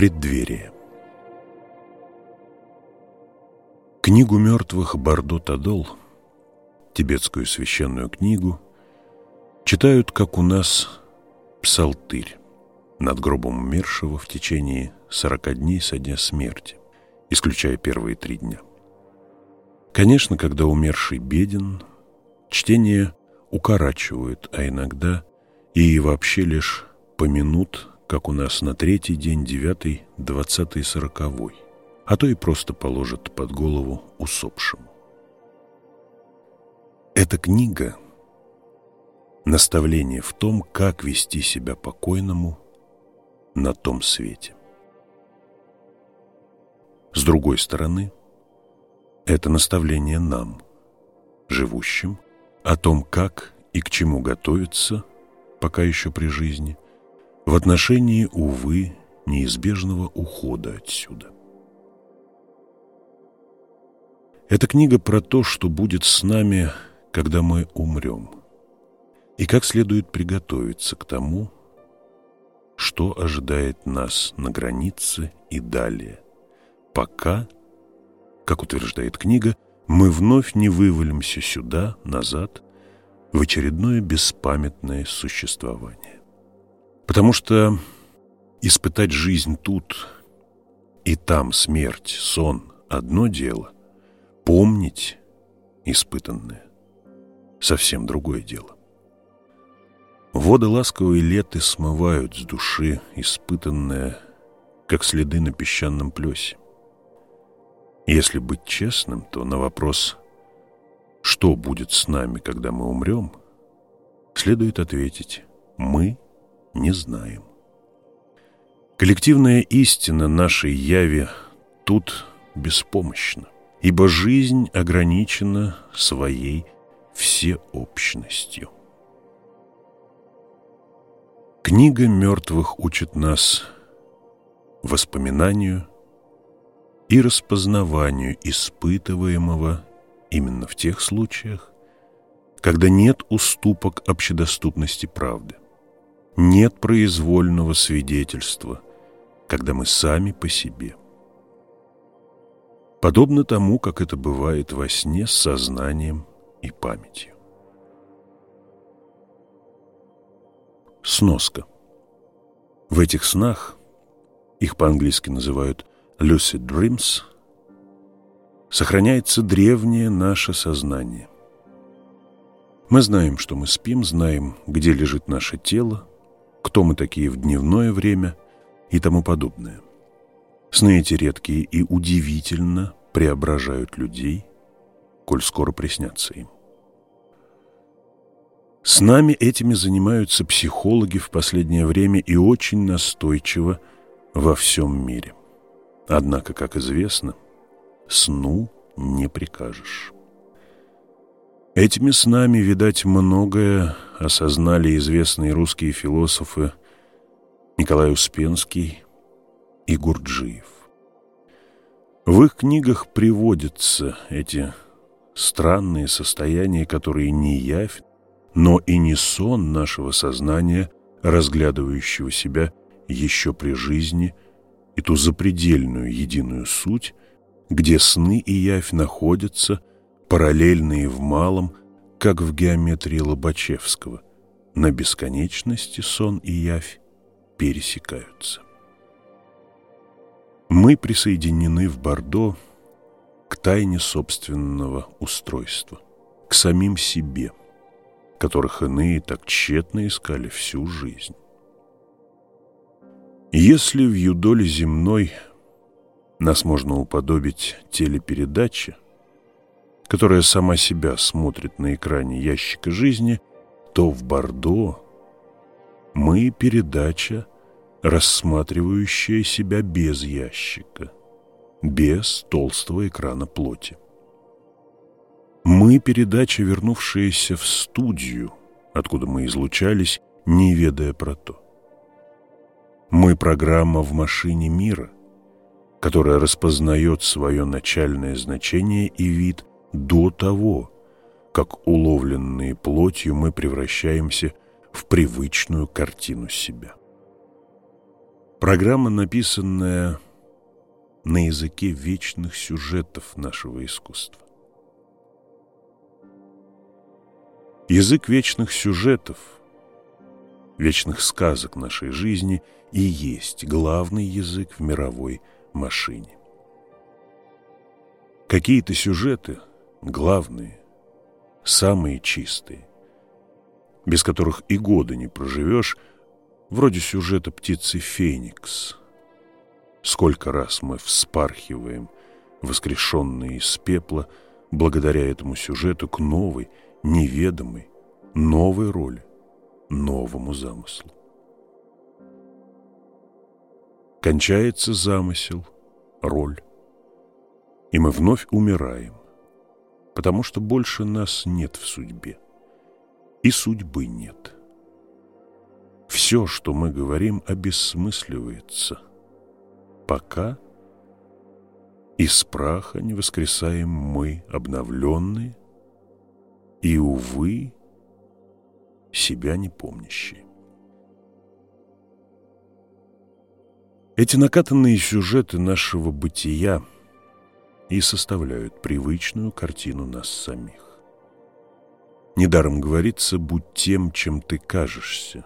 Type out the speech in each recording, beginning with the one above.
Преддверие Книгу мертвых Бардо Тадол, тибетскую священную книгу, читают, как у нас, псалтырь над гробом умершего в течение сорока дней со дня смерти, исключая первые три дня. Конечно, когда умерший беден, чтение укорачивают, а иногда и вообще лишь помянут, как у нас на третий день, девятый, двадцатый, сороковой, а то и просто положат под голову усопшему. Эта книга — наставление в том, как вести себя покойному на том свете. С другой стороны, это наставление нам, живущим, о том, как и к чему готовиться, пока еще при жизни, в отношении, увы, неизбежного ухода отсюда. Эта книга про то, что будет с нами, когда мы умрем, и как следует приготовиться к тому, что ожидает нас на границе и далее, пока, как утверждает книга, мы вновь не вывалимся сюда, назад, в очередное беспамятное существование. Потому что испытать жизнь тут и там смерть, сон – одно дело, помнить испытанное – совсем другое дело. Воды ласковой леты смывают с души испытанное, как следы на песчаном плесе. Если быть честным, то на вопрос «Что будет с нами, когда мы умрем?» следует ответить «Мы не знаем». Коллективная истина нашей яви тут беспомощна, ибо жизнь ограничена своей всеобщностью. Книга мертвых учит нас воспоминанию и распознаванию испытываемого именно в тех случаях, когда нет уступок общедоступности правды, нет произвольного свидетельства, когда мы сами по себе. Подобно тому, как это бывает во сне с сознанием и памятью. Сноска. В этих снах, их по-английски называют lucid dreams, сохраняется древнее наше сознание. Мы знаем, что мы спим, знаем, где лежит наше тело, кто мы такие в дневное время и тому подобное. Сны эти редкие и удивительно преображают людей, коль скоро приснятся им. С нами этими занимаются психологи в последнее время и очень настойчиво во всем мире. Однако, как известно, сну не прикажешь. Этими снами, видать, многое осознали известные русские философы Николай Успенский и Гурджиев. В их книгах приводятся эти странные состояния, которые не явь, но и не сон нашего сознания, разглядывающего себя еще при жизни, и ту запредельную единую суть, где сны и явь находятся, параллельные в малом, как в геометрии Лобачевского. На бесконечности сон и явь пересекаются. Мы присоединены в Бордо к тайне собственного устройства, к самим себе – которых иные так тщетно искали всю жизнь. Если в юдоле земной нас можно уподобить телепередаче, которая сама себя смотрит на экране ящика жизни, то в Бордо мы передача, рассматривающая себя без ящика, без толстого экрана плоти. Мы передача, вернувшаяся в студию, откуда мы излучались, не ведая про то. Мы программа в машине мира, которая распознает свое начальное значение и вид до того, как уловленные плотью мы превращаемся в привычную картину себя. Программа, написанная на языке вечных сюжетов нашего искусства. Язык вечных сюжетов, вечных сказок нашей жизни и есть главный язык в мировой машине. Какие-то сюжеты главные, самые чистые, без которых и года не проживешь, вроде сюжета птицы Феникс. Сколько раз мы вспархиваем, воскрешенные из пепла, благодаря этому сюжету к новой, неведомой, новой роли, новому замыслу. Кончается замысел, роль, и мы вновь умираем, потому что больше нас нет в судьбе, и судьбы нет. Все, что мы говорим, обессмысливается, пока из праха не воскресаем мы, обновленные, и, увы, себя не помнящие. Эти накатанные сюжеты нашего бытия и составляют привычную картину нас самих. Недаром говорится «будь тем, чем ты кажешься».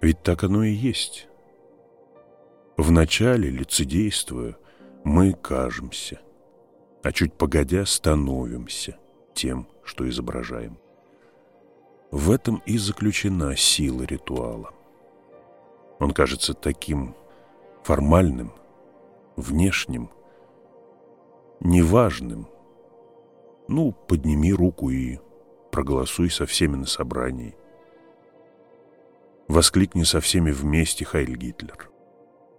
Ведь так оно и есть. Вначале, лицедействуя, мы кажемся, а чуть погодя становимся тем, что изображаем. В этом и заключена сила ритуала. Он кажется таким формальным, внешним, неважным. Ну, подними руку и проголосуй со всеми на собрании. Воскликни со всеми вместе Хайль Гитлер.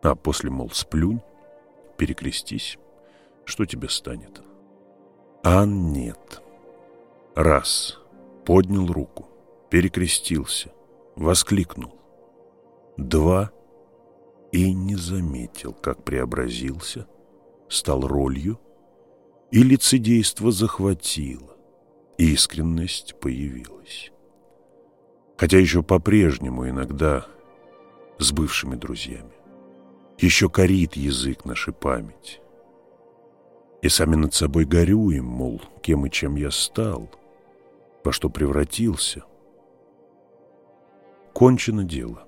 А после, мол, сплюнь, перекрестись, что тебе станет? А нет. Раз. Поднял руку, перекрестился, воскликнул. Два. И не заметил, как преобразился, стал ролью, и лицедейство захватило, искренность появилась. Хотя еще по-прежнему иногда с бывшими друзьями. Еще корит язык нашей память. И сами над собой горюем, мол, кем и чем я стал, во что превратился. Кончено дело.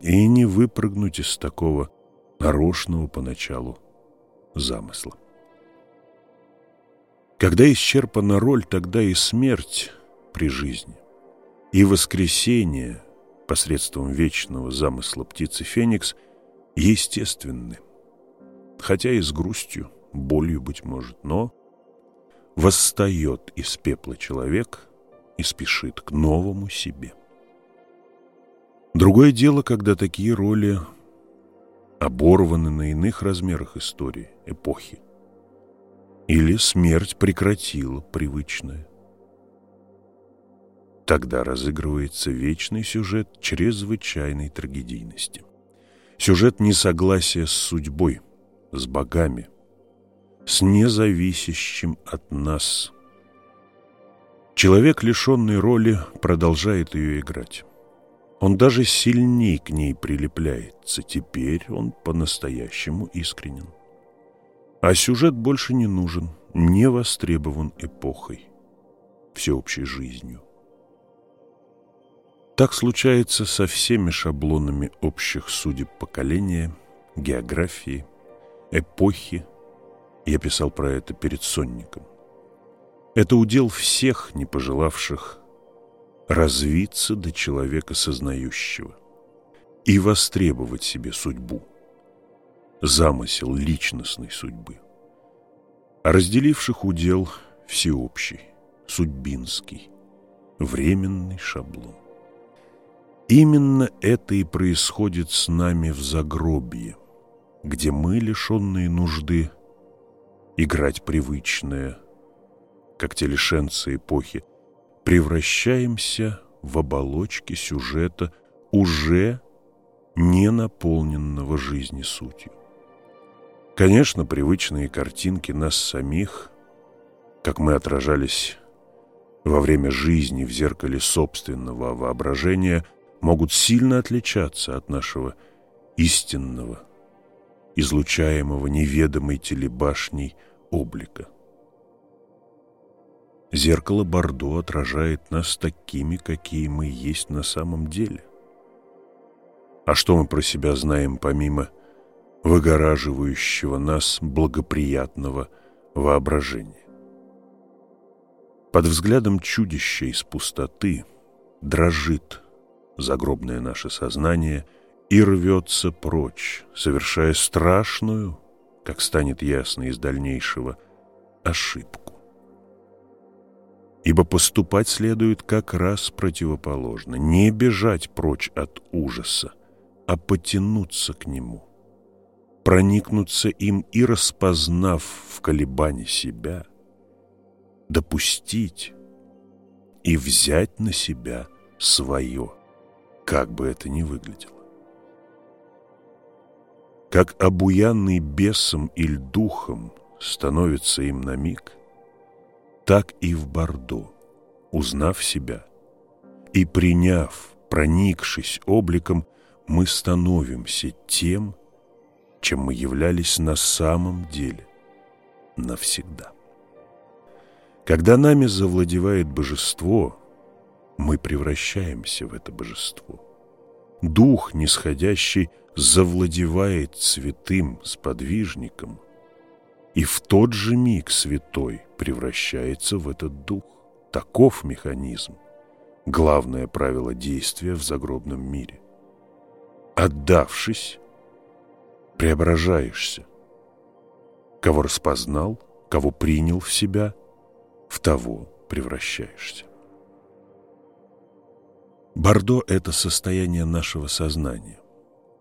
И не выпрыгнуть из такого нарочного поначалу замысла. Когда исчерпана роль, тогда и смерть при жизни, и воскресение посредством вечного замысла птицы Феникс естественны, хотя и с грустью, болью, быть может, но восстает из пепла человек и спешит к новому себе. Другое дело, когда такие роли оборваны на иных размерах истории, эпохи. Или смерть прекратила привычное. Тогда разыгрывается вечный сюжет чрезвычайной трагедийности. Сюжет несогласия с судьбой, с богами, с независящим от нас. Человек, лишенный роли, продолжает ее играть. Он даже сильней к ней прилепляется. Теперь он по-настоящему искренен. А сюжет больше не нужен, не востребован эпохой, всеобщей жизнью. Так случается со всеми шаблонами общих судеб поколения, географии, эпохи. Я писал про это перед сонником. Это удел всех, не пожелавших развиться до человека сознающего и востребовать себе судьбу, замысел личностной судьбы, разделивших удел всеобщий, судьбинский, временный шаблон. Именно это и происходит с нами в загробье, где мы, лишенные нужды, играть привычное, как те лишенцы эпохи, превращаемся в оболочки сюжета, уже не наполненного жизни сутью. Конечно, привычные картинки нас самих, как мы отражались во время жизни в зеркале собственного воображения – могут сильно отличаться от нашего истинного, излучаемого неведомой телебашней облика. Зеркало Бордо отражает нас такими, какие мы есть на самом деле. А что мы про себя знаем помимо выгораживающего нас благоприятного воображения? Под взглядом чудища из пустоты дрожит загробное наше сознание и рвется прочь, совершая страшную, как станет ясно из дальнейшего, ошибку. Ибо поступать следует как раз противоположно, не бежать прочь от ужаса, а потянуться к нему, проникнуться им и, распознав в колебании себя, допустить и взять на себя свое, как бы это ни выглядело. Как обуянный бесом или духом становится им на миг, так и в Бордо, узнав себя и приняв, проникшись обликом, мы становимся тем, чем мы являлись на самом деле навсегда. Когда нами завладевает божество, мы превращаемся в это божество. Дух нисходящий завладевает святым сподвижником, и в тот же миг святой превращается в этот дух. Таков механизм, главное правило действия в загробном мире. Отдавшись, преображаешься. Кого распознал, кого принял в себя – в того превращаешься. Бордо – это состояние нашего сознания.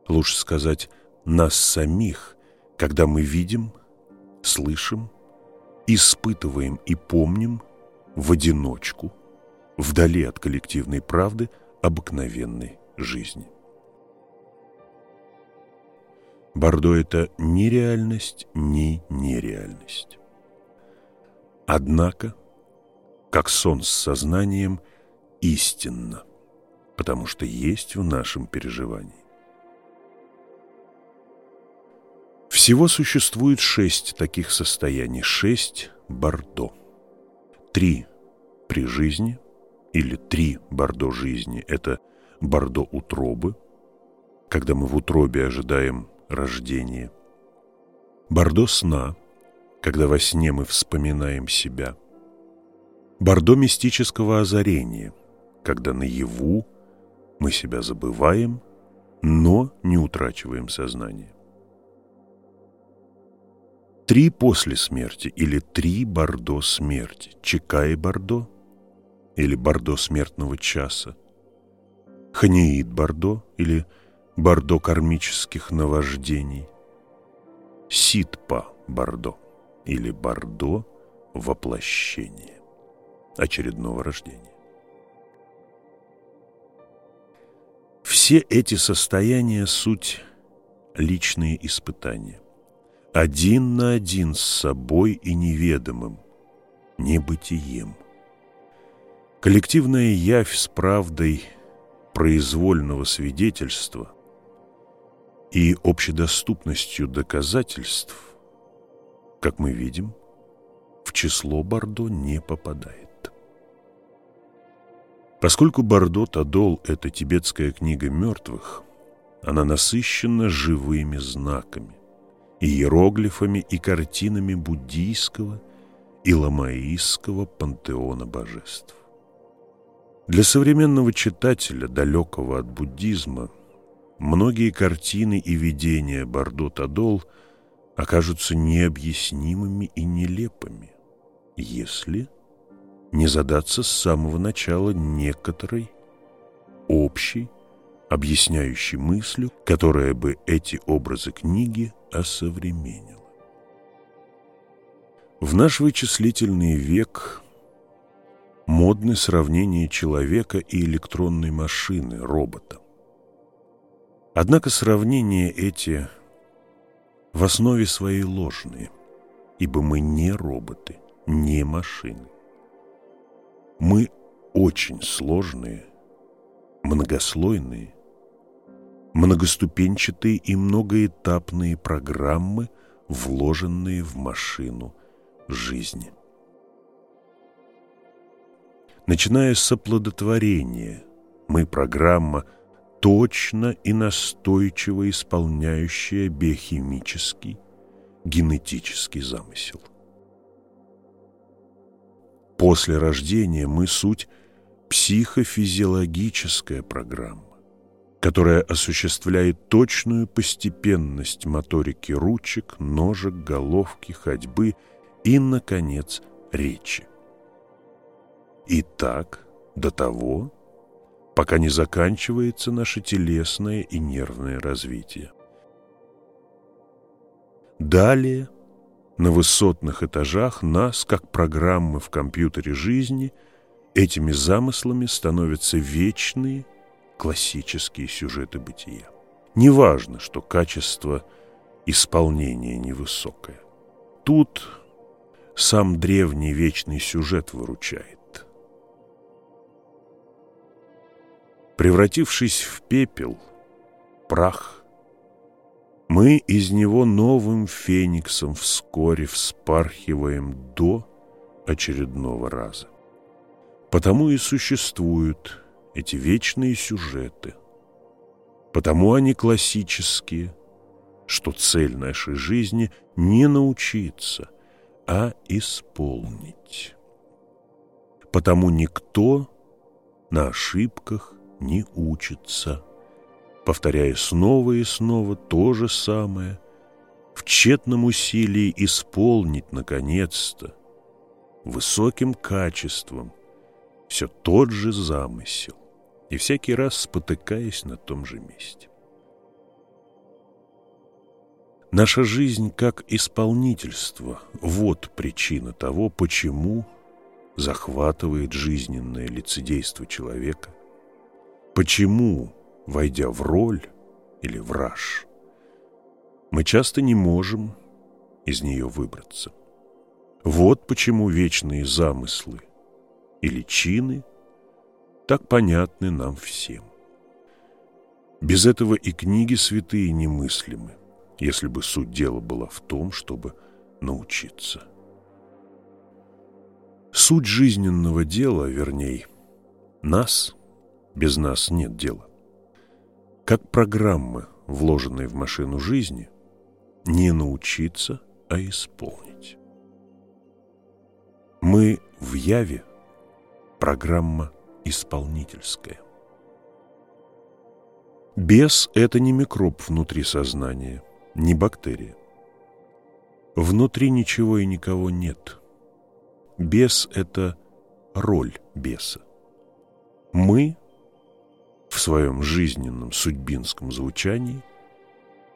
Лучше сказать, нас самих, когда мы видим, слышим, испытываем и помним в одиночку, вдали от коллективной правды обыкновенной жизни. Бордо – это ни реальность, ни нереальность. Однако, как сон с сознанием, истинно, потому что есть в нашем переживании. Всего существует шесть таких состояний, шесть бордо. Три при жизни или три бордо жизни – это бордо утробы, когда мы в утробе ожидаем рождения, бордо сна – когда во сне мы вспоминаем себя. Бордо мистического озарения, когда наяву мы себя забываем, но не утрачиваем сознание. Три после смерти или три бордо смерти, Чекай бордо или бордо смертного часа, Ханеид бордо или бордо кармических наваждений, Ситпа бордо или Бордо – воплощение очередного рождения. Все эти состояния – суть личные испытания. Один на один с собой и неведомым, небытием. Коллективная явь с правдой произвольного свидетельства и общедоступностью доказательств как мы видим, в число Бордо не попадает. Поскольку Бордо Тадол – это тибетская книга мертвых, она насыщена живыми знаками, иероглифами и картинами буддийского и ламаистского пантеона божеств. Для современного читателя, далекого от буддизма, многие картины и видения Бордо Тадол – окажутся необъяснимыми и нелепыми, если не задаться с самого начала некоторой общей, объясняющей мыслью, которая бы эти образы книги осовременила. В наш вычислительный век модны сравнения человека и электронной машины, робота. Однако сравнения эти – в основе своей ложные, ибо мы не роботы, не машины. Мы очень сложные, многослойные, многоступенчатые и многоэтапные программы, вложенные в машину жизни. Начиная с оплодотворения, мы программа, точно и настойчиво исполняющая биохимический, генетический замысел. После рождения мы суть психофизиологическая программа, которая осуществляет точную постепенность моторики ручек, ножек, головки, ходьбы и, наконец, речи. И так до того, пока не заканчивается наше телесное и нервное развитие. Далее – на высотных этажах нас, как программы в компьютере жизни, этими замыслами становятся вечные классические сюжеты бытия. Неважно, что качество исполнения невысокое. Тут сам древний вечный сюжет выручает. Превратившись в пепел, прах – мы из него новым фениксом вскоре вспархиваем до очередного раза. Потому и существуют эти вечные сюжеты. Потому они классические, что цель нашей жизни не научиться, а исполнить. Потому никто на ошибках не учится повторяя снова и снова то же самое, в тщетном усилии исполнить, наконец-то, высоким качеством все тот же замысел, и всякий раз спотыкаясь на том же месте. Наша жизнь как исполнительство – вот причина того, почему захватывает жизненное лицедейство человека, почему войдя в роль или в раж, мы часто не можем из нее выбраться. Вот почему вечные замыслы или чины так понятны нам всем. Без этого и книги святые немыслимы, если бы суть дела была в том, чтобы научиться. Суть жизненного дела, вернее, нас, без нас нет дела как программы, вложенные в машину жизни, не научиться, а исполнить. Мы в яве программа исполнительская. Бес – это не микроб внутри сознания, не бактерия. Внутри ничего и никого нет. Бес – это роль беса. Мы в своем жизненном судьбинском звучании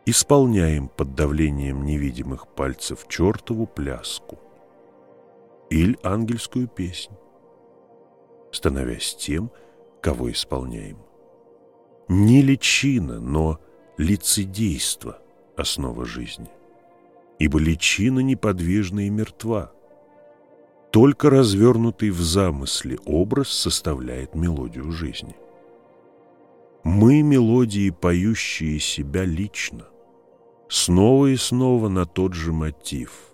исполняем под давлением невидимых пальцев чертову пляску или ангельскую песнь, становясь тем, кого исполняем. Не личина, но лицедейство – основа жизни, ибо личина неподвижна и мертва. Только развернутый в замысле образ составляет мелодию жизни. Мы мелодии, поющие себя лично, снова и снова на тот же мотив,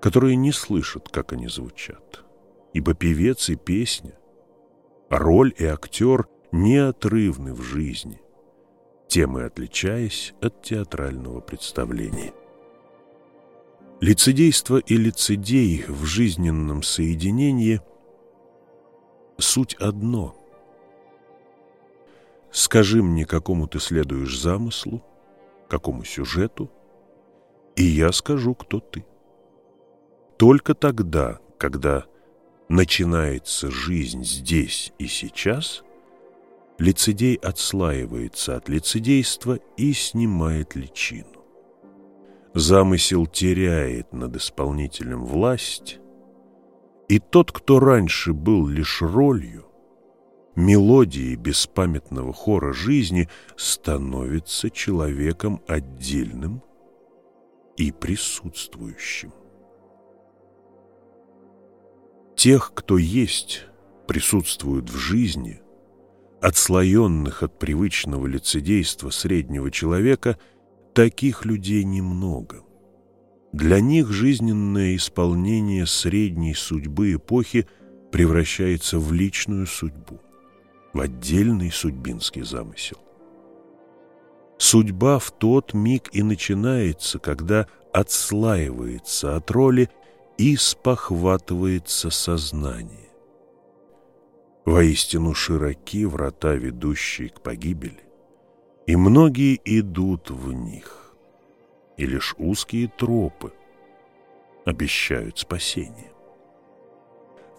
которые не слышат, как они звучат, ибо певец и песня, роль и актер неотрывны в жизни, тем и отличаясь от театрального представления. Лицедейство и лицедей в жизненном соединении – суть одно – Скажи мне, какому ты следуешь замыслу, какому сюжету, и я скажу, кто ты. Только тогда, когда начинается жизнь здесь и сейчас, лицедей отслаивается от лицедейства и снимает личину. Замысел теряет над исполнителем власть, и тот, кто раньше был лишь ролью, мелодии беспамятного хора жизни становится человеком отдельным и присутствующим. Тех, кто есть, присутствуют в жизни, отслоенных от привычного лицедейства среднего человека, таких людей немного. Для них жизненное исполнение средней судьбы эпохи превращается в личную судьбу, в отдельный судьбинский замысел. Судьба в тот миг и начинается, когда отслаивается от роли и спохватывается сознание. Воистину широки врата, ведущие к погибели, и многие идут в них, и лишь узкие тропы обещают спасение.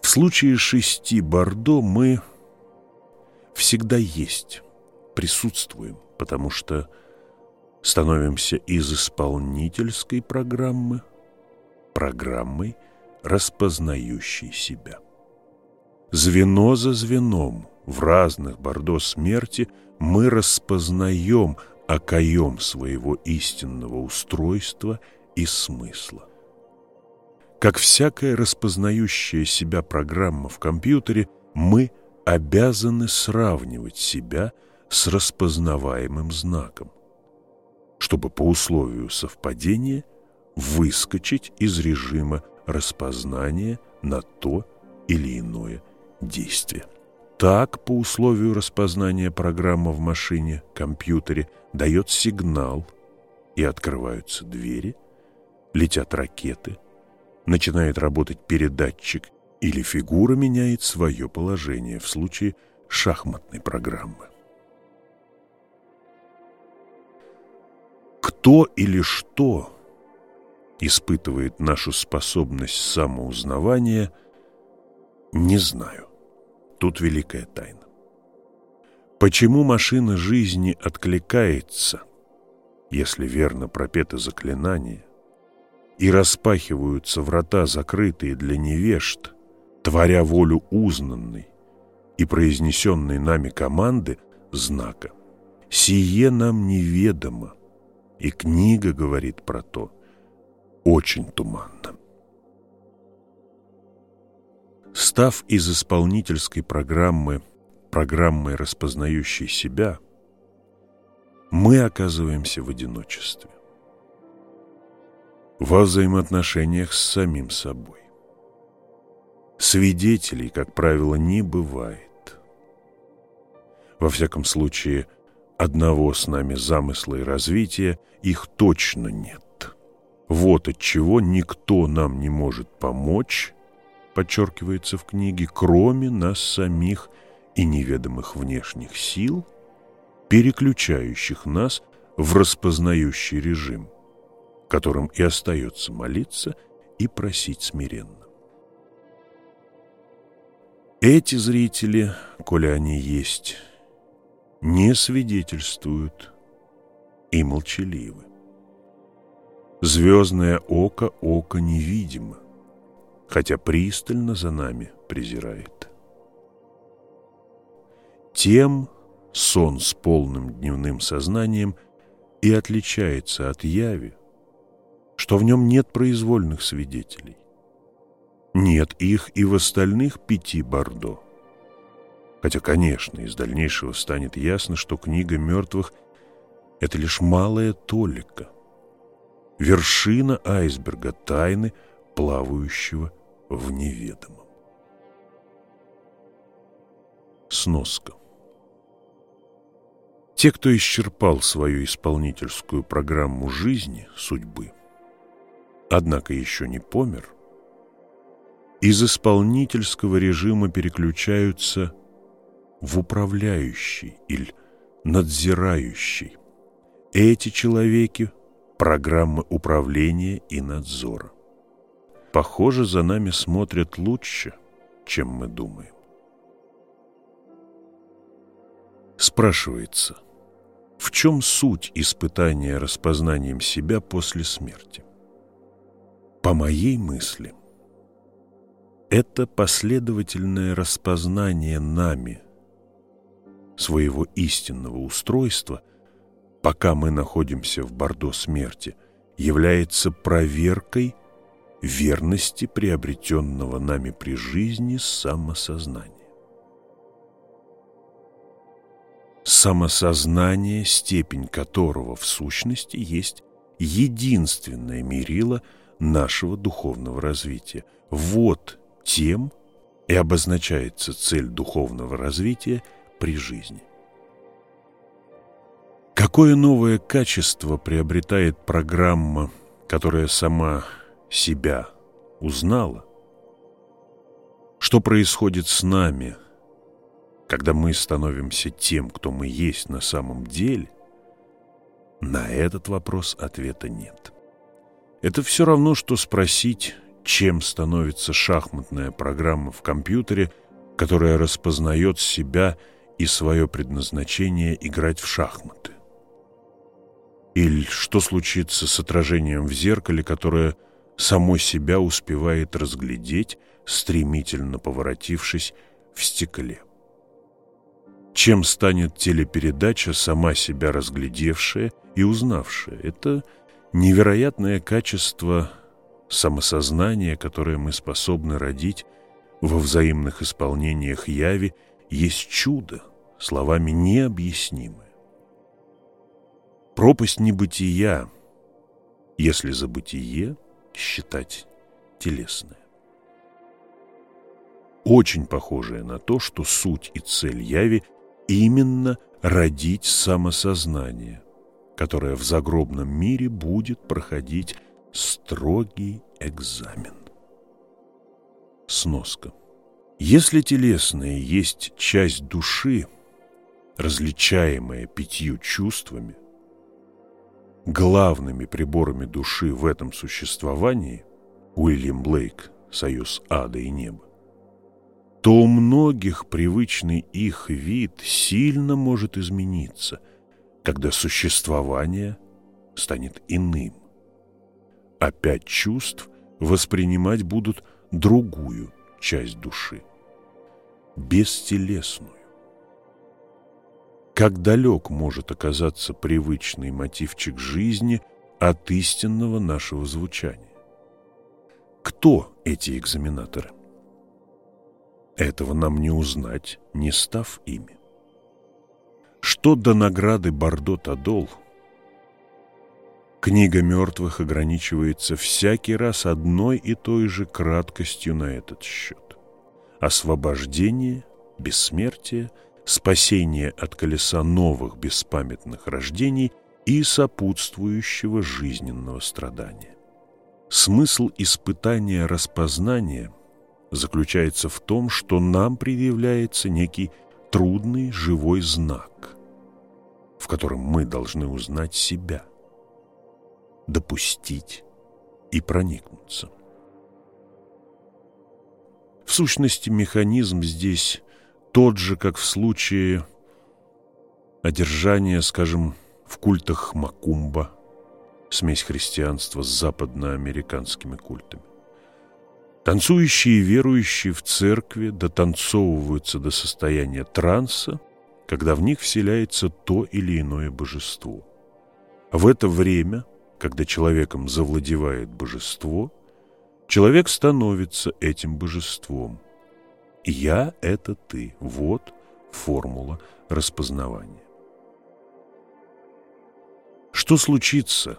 В случае шести Бордо мы всегда есть, присутствуем, потому что становимся из исполнительской программы программой, распознающей себя. Звено за звеном в разных бордо смерти мы распознаем окоем своего истинного устройства и смысла. Как всякая распознающая себя программа в компьютере, мы обязаны сравнивать себя с распознаваемым знаком, чтобы по условию совпадения выскочить из режима распознания на то или иное действие. Так, по условию распознания программа в машине, компьютере дает сигнал, и открываются двери, летят ракеты, начинает работать передатчик или фигура меняет свое положение в случае шахматной программы. Кто или что испытывает нашу способность самоузнавания, не знаю. Тут великая тайна. Почему машина жизни откликается, если верно пропето заклинание, и распахиваются врата, закрытые для невежд, творя волю узнанной и произнесенной нами команды знака? Сие нам неведомо, и книга говорит про то, очень туманно. Став из исполнительской программы программой, распознающей себя, мы оказываемся в одиночестве, во взаимоотношениях с самим собой. Свидетелей, как правило, не бывает. Во всяком случае, одного с нами замысла и развития их точно нет. Вот от чего никто нам не может помочь, подчеркивается в книге, кроме нас самих и неведомых внешних сил, переключающих нас в распознающий режим, которым и остается молиться и просить смиренно. Эти зрители, коли они есть, не свидетельствуют и молчаливы. Звездное око око невидимо, хотя пристально за нами презирает. Тем сон с полным дневным сознанием и отличается от яви, что в нем нет произвольных свидетелей. Нет их и в остальных пяти Бордо. Хотя, конечно, из дальнейшего станет ясно, что книга мертвых – это лишь малая толика – вершина айсберга тайны, плавающего в неведомом. Сноска. Те, кто исчерпал свою исполнительскую программу жизни, судьбы, однако еще не помер, из исполнительского режима переключаются в управляющий или надзирающий. Эти человеки программы управления и надзора. Похоже, за нами смотрят лучше, чем мы думаем. Спрашивается, в чем суть испытания распознанием себя после смерти? По моей мысли, это последовательное распознание нами своего истинного устройства – пока мы находимся в бордо смерти, является проверкой верности приобретенного нами при жизни самосознания. самосознание, степень которого в сущности есть единственное мерило нашего духовного развития. Вот тем и обозначается цель духовного развития при жизни. Какое новое качество приобретает программа, которая сама себя узнала? Что происходит с нами, когда мы становимся тем, кто мы есть на самом деле? На этот вопрос ответа нет. Это все равно, что спросить, чем становится шахматная программа в компьютере, которая распознает себя и свое предназначение играть в шахматы. Или что случится с отражением в зеркале, которое само себя успевает разглядеть, стремительно поворотившись в стекле. Чем станет телепередача, сама себя разглядевшая и узнавшая? Это невероятное качество самосознания, которое мы способны родить во взаимных исполнениях яви, есть чудо, словами необъяснимое. Пропасть небытия, если за бытие считать телесное. Очень похожее на то, что суть и цель яви именно родить самосознание, которое в загробном мире будет проходить строгий экзамен. Сноска. Если телесное есть часть души, различаемая пятью чувствами, главными приборами души в этом существовании Уильям Блейк «Союз ада и неба», то у многих привычный их вид сильно может измениться, когда существование станет иным а пять чувств воспринимать будут другую часть души, бестелесную. Как далек может оказаться привычный мотивчик жизни от истинного нашего звучания? Кто эти экзаменаторы? Этого нам не узнать, не став ими. Что до награды Бордо-Тадол – Книга мертвых ограничивается всякий раз одной и той же краткостью на этот счет. Освобождение, бессмертие, спасение от колеса новых беспамятных рождений и сопутствующего жизненного страдания. Смысл испытания распознания заключается в том, что нам предъявляется некий трудный живой знак, в котором мы должны узнать себя – допустить и проникнуться. В сущности, механизм здесь тот же, как в случае одержания, скажем, в культах Макумба, смесь христианства с западноамериканскими культами. Танцующие и верующие в церкви дотанцовываются до состояния транса, когда в них вселяется то или иное божество. В это время – когда человеком завладевает божество, человек становится этим божеством. «Я – это ты» – вот формула распознавания. Что случится,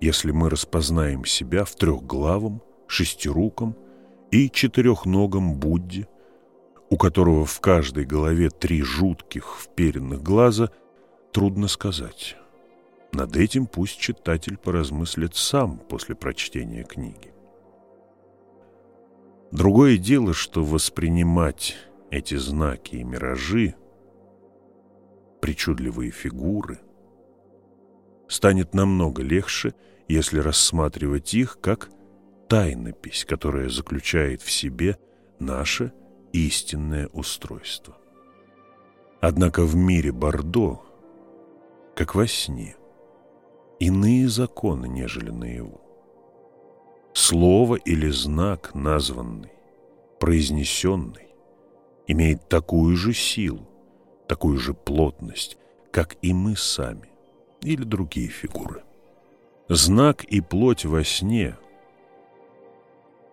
если мы распознаем себя в трехглавом, шестируком и четырехногом Будде, у которого в каждой голове три жутких вперенных глаза, трудно сказать. Над этим пусть читатель поразмыслит сам после прочтения книги. Другое дело, что воспринимать эти знаки и миражи, причудливые фигуры, станет намного легче, если рассматривать их как тайнопись, которая заключает в себе наше истинное устройство. Однако в мире Бордо, как во сне, иные законы, нежели наяву. Слово или знак, названный, произнесенный, имеет такую же силу, такую же плотность, как и мы сами или другие фигуры. Знак и плоть во сне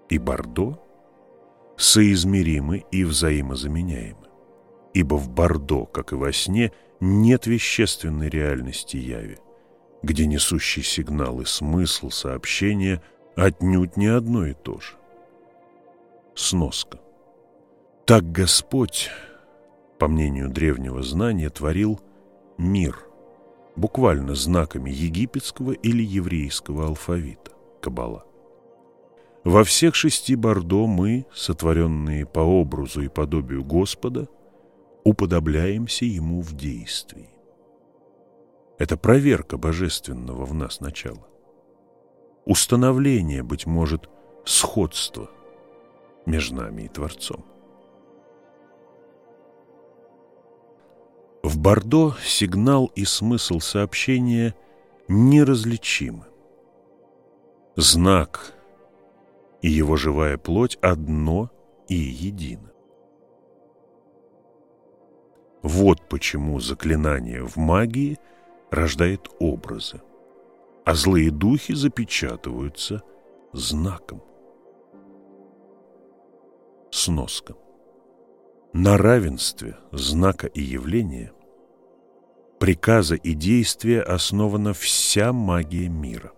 и бордо соизмеримы и взаимозаменяемы. ибо в Бордо, как и во сне, нет вещественной реальности яви, где несущий сигнал и смысл сообщения отнюдь не одно и то же. Сноска. Так Господь, по мнению древнего знания, творил мир, буквально знаками египетского или еврейского алфавита, каббала. Во всех шести бордо мы, сотворенные по образу и подобию Господа, уподобляемся Ему в действии. Это проверка божественного в нас начала. Установление, быть может, сходства между нами и Творцом. В Бордо сигнал и смысл сообщения неразличимы. Знак и его живая плоть одно и едино. Вот почему заклинание в магии рождает образы, а злые духи запечатываются знаком. Сноска. На равенстве знака и явления, приказа и действия основана вся магия мира.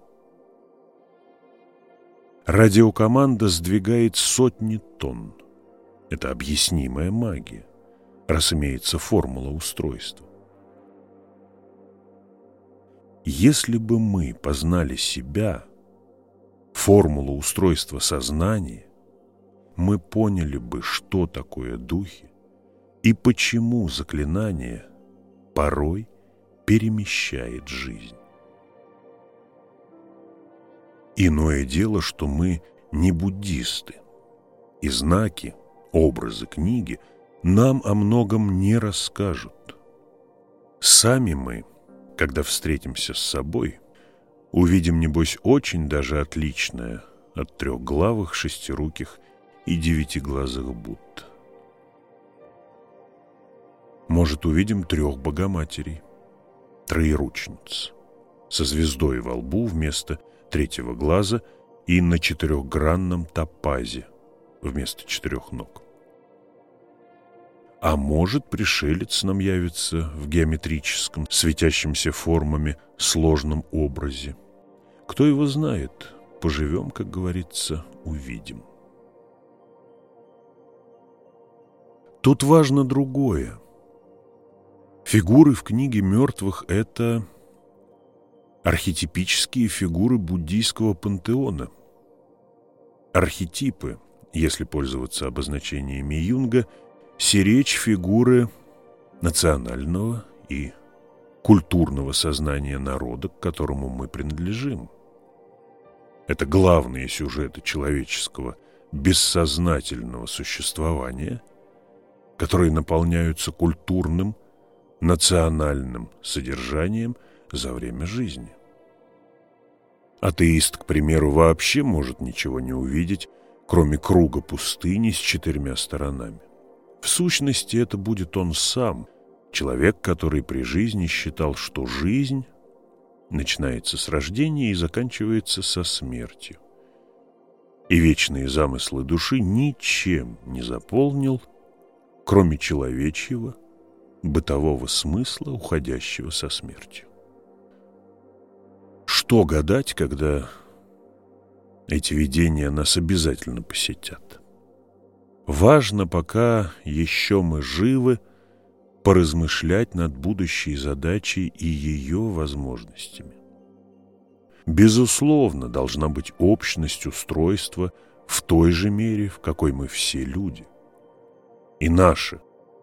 Радиокоманда сдвигает сотни тонн. Это объяснимая магия, раз имеется формула устройства. Если бы мы познали себя, формулу устройства сознания, мы поняли бы, что такое духи и почему заклинание порой перемещает жизнь. Иное дело, что мы не буддисты, и знаки, образы книги нам о многом не расскажут. Сами мы, когда встретимся с собой, увидим, небось, очень даже отличное от трехглавых, шестируких и девятиглазых Будд. Может, увидим трех богоматерей, троеручниц, со звездой во лбу вместо третьего глаза и на четырехгранном топазе вместо четырех ног. А может, пришелец нам явится в геометрическом, светящемся формами, сложном образе. Кто его знает, поживем, как говорится, увидим. Тут важно другое. Фигуры в книге мертвых – это архетипические фигуры буддийского пантеона. Архетипы, если пользоваться обозначениями Юнга, сиречь фигуры национального и культурного сознания народа, к которому мы принадлежим. Это главные сюжеты человеческого бессознательного существования, которые наполняются культурным, национальным содержанием за время жизни. Атеист, к примеру, вообще может ничего не увидеть, кроме круга пустыни с четырьмя сторонами. В сущности, это будет он сам, человек, который при жизни считал, что жизнь начинается с рождения и заканчивается со смертью. И вечные замыслы души ничем не заполнил, кроме человечьего, бытового смысла, уходящего со смертью. Что гадать, когда эти видения нас обязательно посетят? Важно, пока еще мы живы, поразмышлять над будущей задачей и ее возможностями. Безусловно, должна быть общность устройства в той же мере, в какой мы все люди. И наше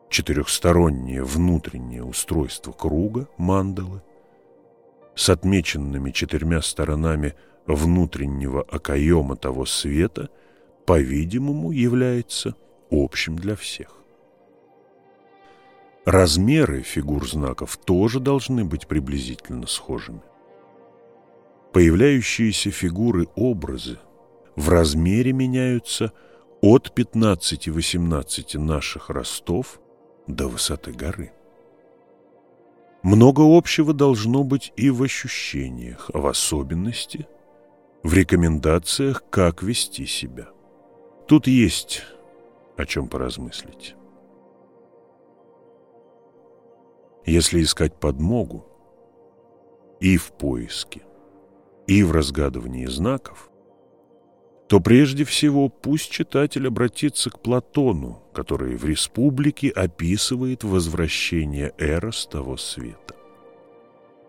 четырехстороннее внутреннее устройство круга, мандалы – с отмеченными четырьмя сторонами внутреннего окоема того света, по-видимому, является общим для всех. Размеры фигур знаков тоже должны быть приблизительно схожими. Появляющиеся фигуры-образы в размере меняются от 15-18 наших ростов до высоты горы. Много общего должно быть и в ощущениях, в особенности в рекомендациях, как вести себя. Тут есть о чем поразмыслить. Если искать подмогу и в поиске, и в разгадывании знаков, то прежде всего пусть читатель обратится к Платону, который в «Республике» описывает возвращение Эра с того света.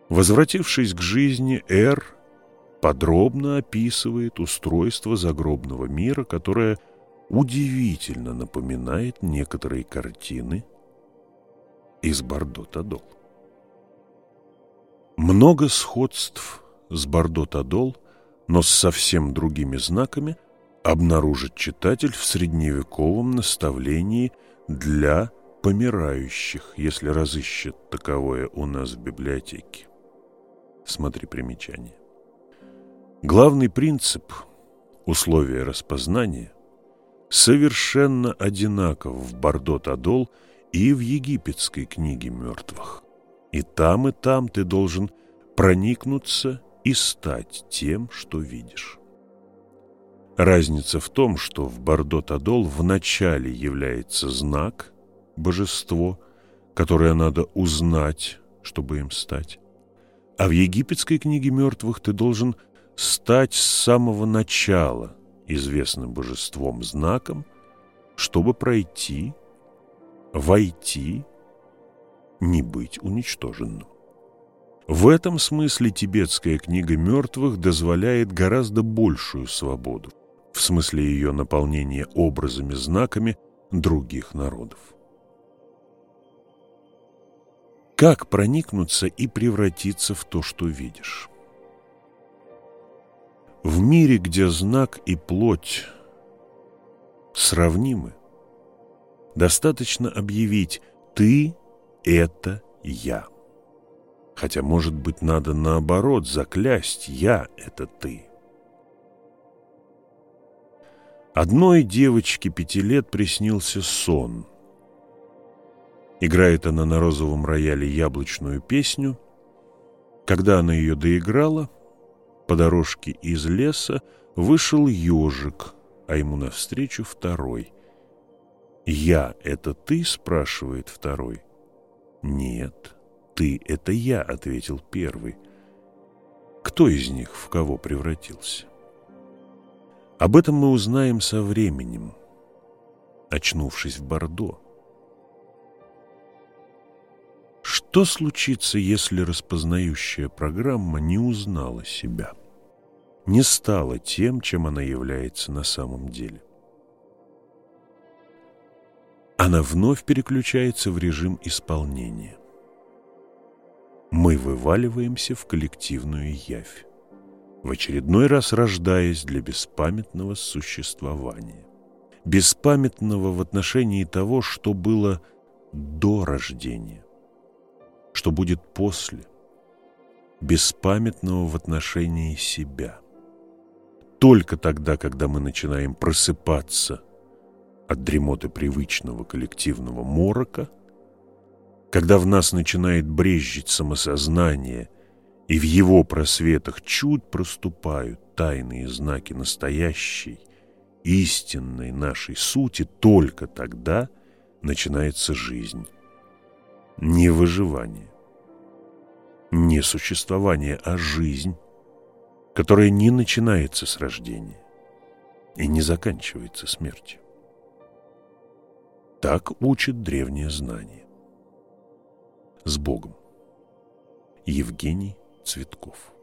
Возвратившись к жизни, Эр подробно описывает устройство загробного мира, которое удивительно напоминает некоторые картины из Бордо-Тадол. Много сходств с Бордо-Тадол, но с совсем другими знаками обнаружит читатель в средневековом наставлении для помирающих, если разыщет таковое у нас в библиотеке. Смотри примечание. Главный принцип условия распознания совершенно одинаков в Бордо-Тадол и в египетской книге мертвых. И там, и там ты должен проникнуться и стать тем, что видишь. Разница в том, что в Бордо-Тадол вначале является знак, божество, которое надо узнать, чтобы им стать. А в египетской книге мертвых ты должен стать с самого начала известным божеством знаком, чтобы пройти, войти, не быть уничтоженным. В этом смысле тибетская книга мертвых дозволяет гораздо большую свободу, в смысле ее наполнения образами-знаками других народов. Как проникнуться и превратиться в то, что видишь? В мире, где знак и плоть сравнимы, достаточно объявить «ты – это я». Хотя, может быть, надо наоборот заклясть «я – это ты». Одной девочке пяти лет приснился сон – Играет она на розовом рояле яблочную песню. Когда она ее доиграла, по дорожке из леса вышел ежик, а ему навстречу второй. «Я — это ты?» — спрашивает второй. «Нет, ты — это я», — ответил первый. Кто из них в кого превратился? Об этом мы узнаем со временем, очнувшись в Бордо. Что случится, если распознающая программа не узнала себя, не стала тем, чем она является на самом деле? Она вновь переключается в режим исполнения. Мы вываливаемся в коллективную явь, в очередной раз рождаясь для беспамятного существования. Беспамятного в отношении того, что было до рождения что будет после, беспамятного в отношении себя. Только тогда, когда мы начинаем просыпаться от дремоты привычного коллективного морока, когда в нас начинает брезжить самосознание, и в его просветах чуть проступают тайные знаки настоящей, истинной нашей сути, только тогда начинается жизнь не выживание, не существование, а жизнь, которая не начинается с рождения и не заканчивается смертью. Так учит древнее знание. С Богом. Евгений Цветков